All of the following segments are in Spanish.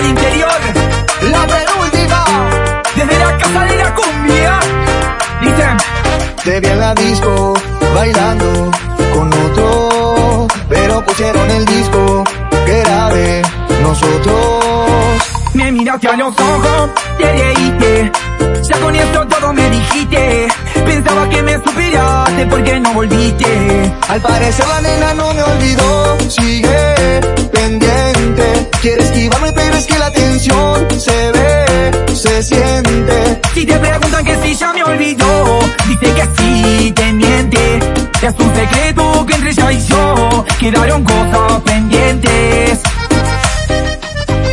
del interior, la penúltima, desde la casa de la cumbia. Dicen, te vi en la disco, bailando con otro, pero pusieron el disco que era de nosotros. Me miraste a los ojos, te reíste, ya con esto todo me dijiste, pensaba que me superaste porque no volviste. Al parecer la nena no me olvidó, sigue Si te preguntan que si ya me olvidó, dice que sí, te miente, es un secreto que entre ella y yo quedaron cosas pendientes.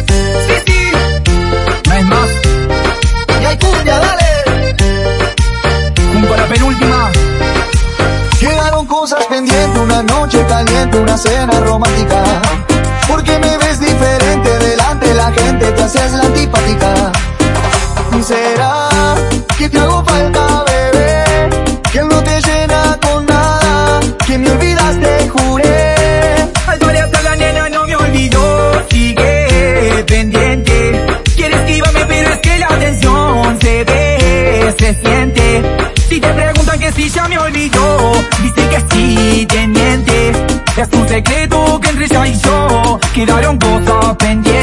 Sí, sí, no es más, Y hay cumbia, dale. junto la penúltima. Quedaron cosas pendientes, una noche caliente, una cena romántica. Porque me ves diferente delante de la gente, te haces la dice que sí, te miente. Es un secreto que entre ella y yo quedaron cosas pendientes.